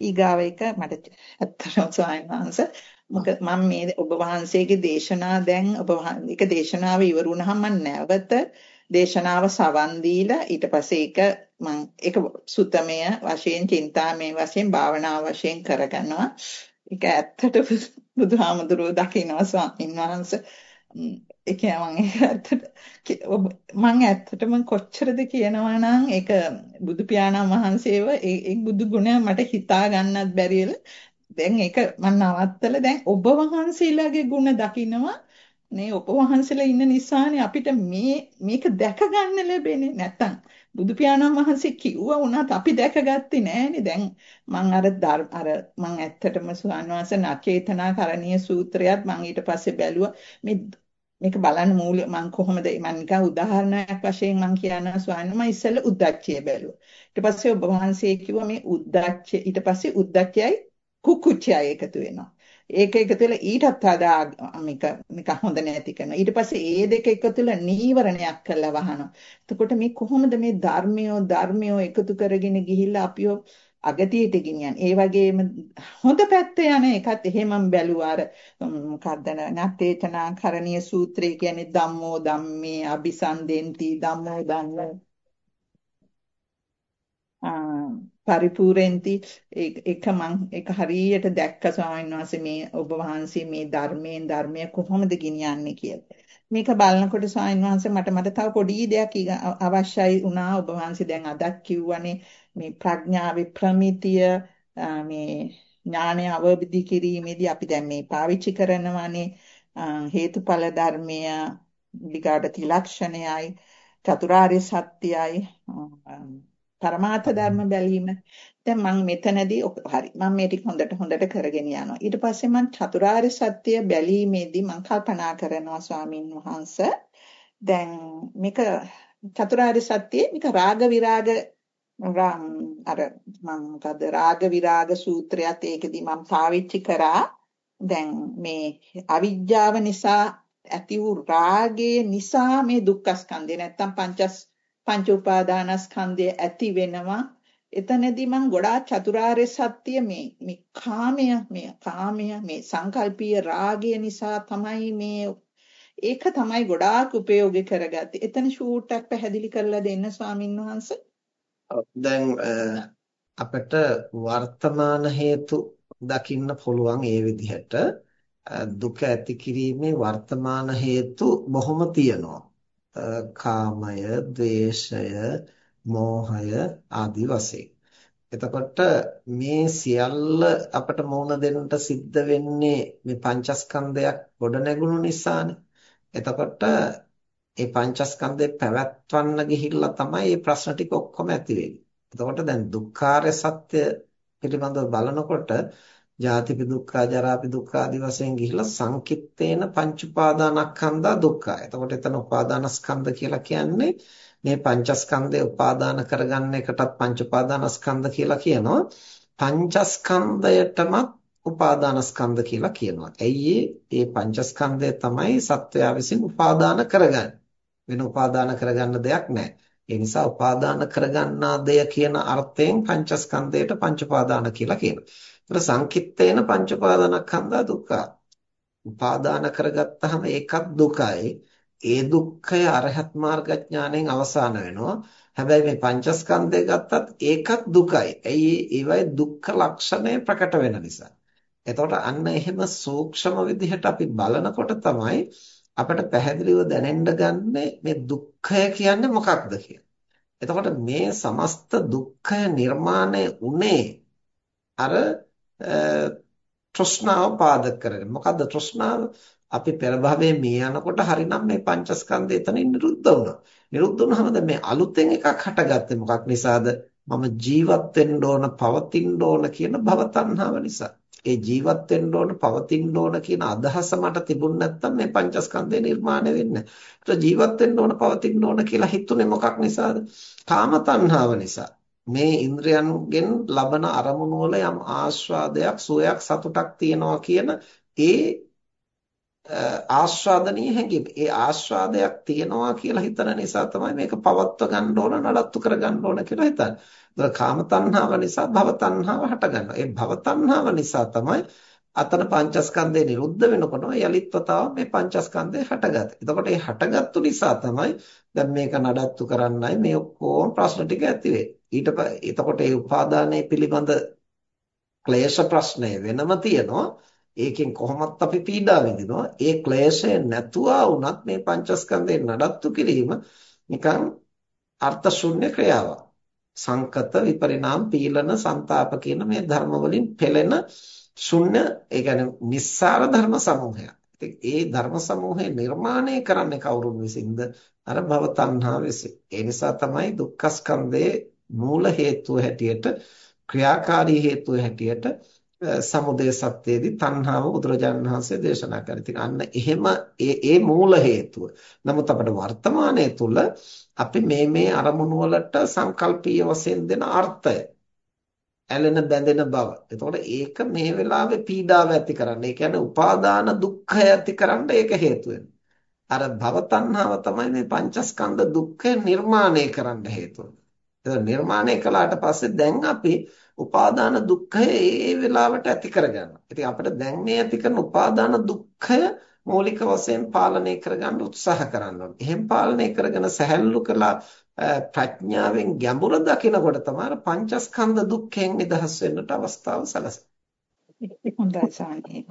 ඊගාව එක මට ඇත්තටම ස්වාමීන් වහන්සේ මොකද මම මේ ඔබ වහන්සේගේ දේශනා දැන් ඔබ එක දේශනාව ඉවර වුණාම මම නැවත දේශනාව සවන් දීලා ඊට පස්සේ ඒක මම ඒක සුතමය වශයෙන් චින්තාමය වශයෙන් භාවනා වශයෙන් කරගන්නවා. ඒක ඇත්තට බුදුහාමුදුරුවෝ දකිනවා ස්වාමීන් වහන්සේ. ඒක මම ඇත්තටම කොච්චරද කියනවා නම් ඒක බුදු පියාණන් වහන්සේව ඒ බුදු ගුණ මට හිතා ගන්නත් බැරිල දැන් ඒක මම නවත්තලා දැන් ඔබ වහන්සේලාගේ ගුණ දකිනවා නේ ඔබ වහන්සේලා ඉන්න නිසානේ අපිට මේ මේක දැක ගන්න ලැබෙන්නේ නැත්තම්. බුදු පියාණන් වහන්සේ කිව්වා වුණත් අපි දැකගත්තේ නෑනේ දැන් මම අර අර මම ඇත්තටම සුවන්වහන්සේ නචේතනා කරණීය සූත්‍රයත් මම ඊට පස්සේ බැලුවා. මේ මේක බලන්න මූල මම කොහොමද මම නිකන් උදාහරණයක් වශයෙන් මම කියනවා ස්වාමීන් මම ඉස්සෙල්ලා උද්දච්චය බැලුවා. ඊට පස්සේ ඔබ වහන්සේ කිව්වා මේ උද්දච්චය ඊට පස්සේ උද්දච්චයයි කුකුච්චයයි එකතු වෙනවා. ඒක එකතු වෙලා ඊටත් වඩා මේක මේක හොඳ නැති කරනවා. ඊට පස්සේ ඒ දෙක එකතු වෙලා නීවරණයක් කරලා වහනවා. එතකොට මේ කොහොමද මේ ධර්මියෝ ධර්මියෝ එකතු කරගෙන ගිහිල්ලා අපිව අගතියට ගෙනියන්නේ. ඒ වගේම හොඳ පැත්ත යන එකත් එහෙමම බැලුවා අර මොකක්ද නැත්තේචනා කරණීය සූත්‍රය කියන්නේ ධම්මෝ ධම්මේ අபிසන්දෙන්ති ධම්මෝ ධම්මෝ පරිපූර්ණෙන්ති. ඒක මං ඒක හරියට දැක්ක ස්වාමීන් වහන්සේ මේ ඔබ වහන්සේ මේ ධර්මයෙන් ධර්මය කොහොමද ගෙනියන්නේ කියලා. මේක බලනකොට ස්වාමීන් වහන්සේ මට මට තව පොඩි දෙයක් අවශ්‍යයි වුණා. ඔබ වහන්සේ දැන් අදක් කිව්වනේ මේ ප්‍රඥාවේ ප්‍රමිතිය මේ ඥානය අවබෝධ කිරීමේදී අපි දැන් මේ පාවිච්චි කරනවානේ. හේතුඵල ධර්මය ඊගාට ත්‍රිලක්ෂණයයි චතුරාර්ය සත්‍යයයි. පරමාර්ථ ධර්ම බැලීම. දැන් මම මෙතනදී හරි මම මේ ටික හොඳට හොඳට කරගෙන යනවා. ඊට පස්සේ මම චතුරාර්ය සත්‍ය බැලීමේදී මම කල්පනා කරනවා ස්වාමින් වහන්සේ දැන් මේක චතුරාර්ය සත්‍යයේ මේක රාග විරාග අර මම මොකද රාග විරාග සූත්‍රයත් ඒකෙදි මම පාවිච්චි කරා දැන් මේ අවිජ්ජාව නිසා ඇති වූ රාගයේ නිසා මේ දුක්ඛ ස්කන්ධය නැත්තම් පංචස් පංච උපාදානස්කන්ධය ඇති වෙනවා. එතනදී මම ගොඩාක් චතුරාර්ය සත්‍ය මේ මේ කාමය මේ කාමය මේ සංකල්පීය රාගය නිසා තමයි මේ ඒක තමයි ගොඩාක් ප්‍රයෝගික කරගත්තේ. එතන ෂූට්ක් පැහැදිලි කරලා දෙන්න ස්වාමින් වහන්සේ. දැන් අපිට වර්තමාන හේතු දකින්න පුළුවන් ඒ විදිහට දුක ඇති කිරීමේ වර්තමාන හේතු බොහොම තියෙනවා. කාමය, ද්වේෂය, මෝහය ආදී වශයෙන්. එතකොට මේ සියල්ල අපට මුහුණ දෙන්නට සිද්ධ වෙන්නේ මේ පංචස්කන්ධයක් ගොඩ නැගුණු නිසානේ. එතකොට මේ පංචස්කන්ධේ පැවැත්වන්න ගිහිල්ලා තමයි මේ ප්‍රශ්න ටික ඔක්කොම ඇති වෙන්නේ. එතකොට දැන් දුක්ඛාරය සත්‍ය පිළිබඳව බලනකොට ජාතිපි දුක්ඛ ජරාපි දුක්ඛ ආදි වශයෙන් ගිහිලා සංකිට්තේන පංච උපාදානස්කන්ධා දුක්ඛ. එතකොට එතන උපාදානස්කන්ධ කියලා කියන්නේ මේ පංචස්කන්ධය උපාදාන කරගන්න එකටත් පංච උපාදානස්කන්ධ කියලා කියනවා. පංචස්කන්ධයටම උපාදානස්කන්ධ කියලා කියනවා. ඇයි ඒ පංචස්කන්ධය තමයි සත්වයා විසින් උපාදාන කරගන්නේ. වෙන උපාදාන කරගන්න දෙයක් නැහැ. ඒ නිසා උපාදාන කරගන්නා දෙය කියන අර්ථයෙන් පංචස්කන්ධයට පංච උපාදාන කියලා කියනවා. ඒතර සංකිට්ඨේන පංච උපාදානස්කන්ධා දුක්ඛ. උපාදාන කරගත්තාම ඒකත් දුකයි. ඒ දුක්ඛය අරහත් මාර්ග ඥාණයෙන් අවසාන වෙනවා. හැබැයි මේ පංචස්කන්ධය ගත්තත් ඒකත් දුකයි. ඇයි ඒවයි දුක්ඛ ලක්ෂණය ප්‍රකට වෙන නිසා. එතකොට අන්න එහෙම සූක්ෂම විදිහට අපි බලනකොට තමයි අපිට පැහැදිලිව දැනෙන්න ගන්නේ මේ දුක්ඛය කියන්නේ මොකක්ද කියලා. එතකොට මේ සමස්ත දුක්ඛය නිර්මාණය උනේ අර තෘෂ්ණාව පාදක කරගෙන. මොකද්ද තෘෂ්ණාව? අපි පෙර භවයේ මේ යනකොට හරිනම් මේ පංචස්කන්ධය එතනින් නිරුද්ධ වුණා. නිරුද්ධ වුණාම දැන් මේ අලුතෙන් එකක් හටගත්තේ මොකක් නිසාද? මම ජීවත් වෙන්න ඕන, පවතින්න ඕන කියන භව තණ්හාව නිසා. ඒ ජීවත් වෙන්න ඕන, පවතින්න ඕන කියන අදහස මට තිබුණ නැත්නම් මේ පංචස්කන්ධය නිර්මාණය වෙන්නේ නැහැ. ජීවත් වෙන්න ඕන, පවතින්න ඕන කියලා හිතුනේ මොකක් නිසාද? කාම තණ්හාව නිසා. මේ ඉන්ද්‍රයන්ගෙන් ලබන අරමුණු වල යම් ආස්වාදයක් සුවයක් සතුටක් තියනවා කියන ඒ ආස්වාදනීය හැඟීම. ඒ ආස්වාදයක් තියනවා කියලා හිතන නිසා තමයි මේක පවත්ව ගන්න ඕන නඩත්තු කර ගන්න ඕන කියලා හිතන්නේ. ඒතර කාම තණ්හාව නිසා භව තණ්හාව හට ගන්නවා. ඒ භව තණ්හාව නිසා තමයි අතන පංචස්කන්ධය නිරුද්ධ වෙනකොට යලිත් වතාවක් මේ පංචස්කන්ධය හටගත්තේ. එතකොට මේ හටගත්තු නිසා තමයි දැන් මේක නඩත්තු කරන්නයි මේ ඔක්කොම ප්‍රශ්න ටික ඇති ඊට එතකොට මේ උපාදානයේ පිළිබඳ ක්ලේශ ප්‍රශ්නය වෙනම තියෙනවා. ඒකෙන් කොහොමත් අපි පීඩා විඳිනවා. ඒ ක්ලේශය නැතුවා වුණත් මේ පංචස්කන්ධේ නඩත්තු කිරීම නිකන් අර්ථ ශුන්‍ය ක්‍රියාවක්. සංකත විපරිණාම පීලන ਸੰతాප කියන මේ ධර්ම වලින් පෙළෙන ශුන්‍ය ඒ කියන්නේ නිස්සාර ධර්ම සමූහයක්. ඉතින් ඒ ධර්ම සමූහය නිර්මාණය කරන්නේ කවුරුන් විසින්ද? අර භව තණ්හා විසින්. ඒ නිසා තමයි දුක්ඛ ස්කන්ධයේ මූල හේතුව හැටියට ක්‍රියාකාරී හේතුව හැටියට සමුදය සත්‍යයේදී තණ්හාව බුදුරජාණන් වහන්සේ දේශනා කරා. ඉතින් අන්න එහෙම ඒ ඒ මූල හේතුව. නමුත් අපේ වර්තමානයේ තුල අපි මේ මේ අරමුණු වලට සංකල්පීය වශයෙන් දෙන අර්ථය ඇලෙන බැඳෙන බව. එතකොට ඒක මේ වෙලාවේ පීඩාව ඇති කරන්නේ. ඒ කියන්නේ උපාදාන දුක්ඛය ඇති කරන්න ඒක හේතු අර භව තණ්හාව තමයි මේ පංචස්කන්ධ දුක්ඛය නිර්මාණය කරන්න හේතුව. ඒක නිර්මාණය කළාට පස්සේ දැන් අපි උපාදාන දුක්ඛය ඒ වෙලාවට ඇති කරගන්නවා. ඉතින් අපිට දැන් මේ ඇති කරන උපාදාන දුක්ඛය මූලික වශයෙන් පාලනය කරගන්න උත්සාහ කරන්න ඕනේ. එහෙන් පාලනය කරගෙන සැහැල්ලු කළා ප්‍රඥාවෙන් ගැඹුර දකිනකොට තමයි පංචස්කන්ධ දුක්ඛයෙන් නිදහස් වෙන්නට අවස්ථාව සැලසෙන්නේ. හොඳයි සානි.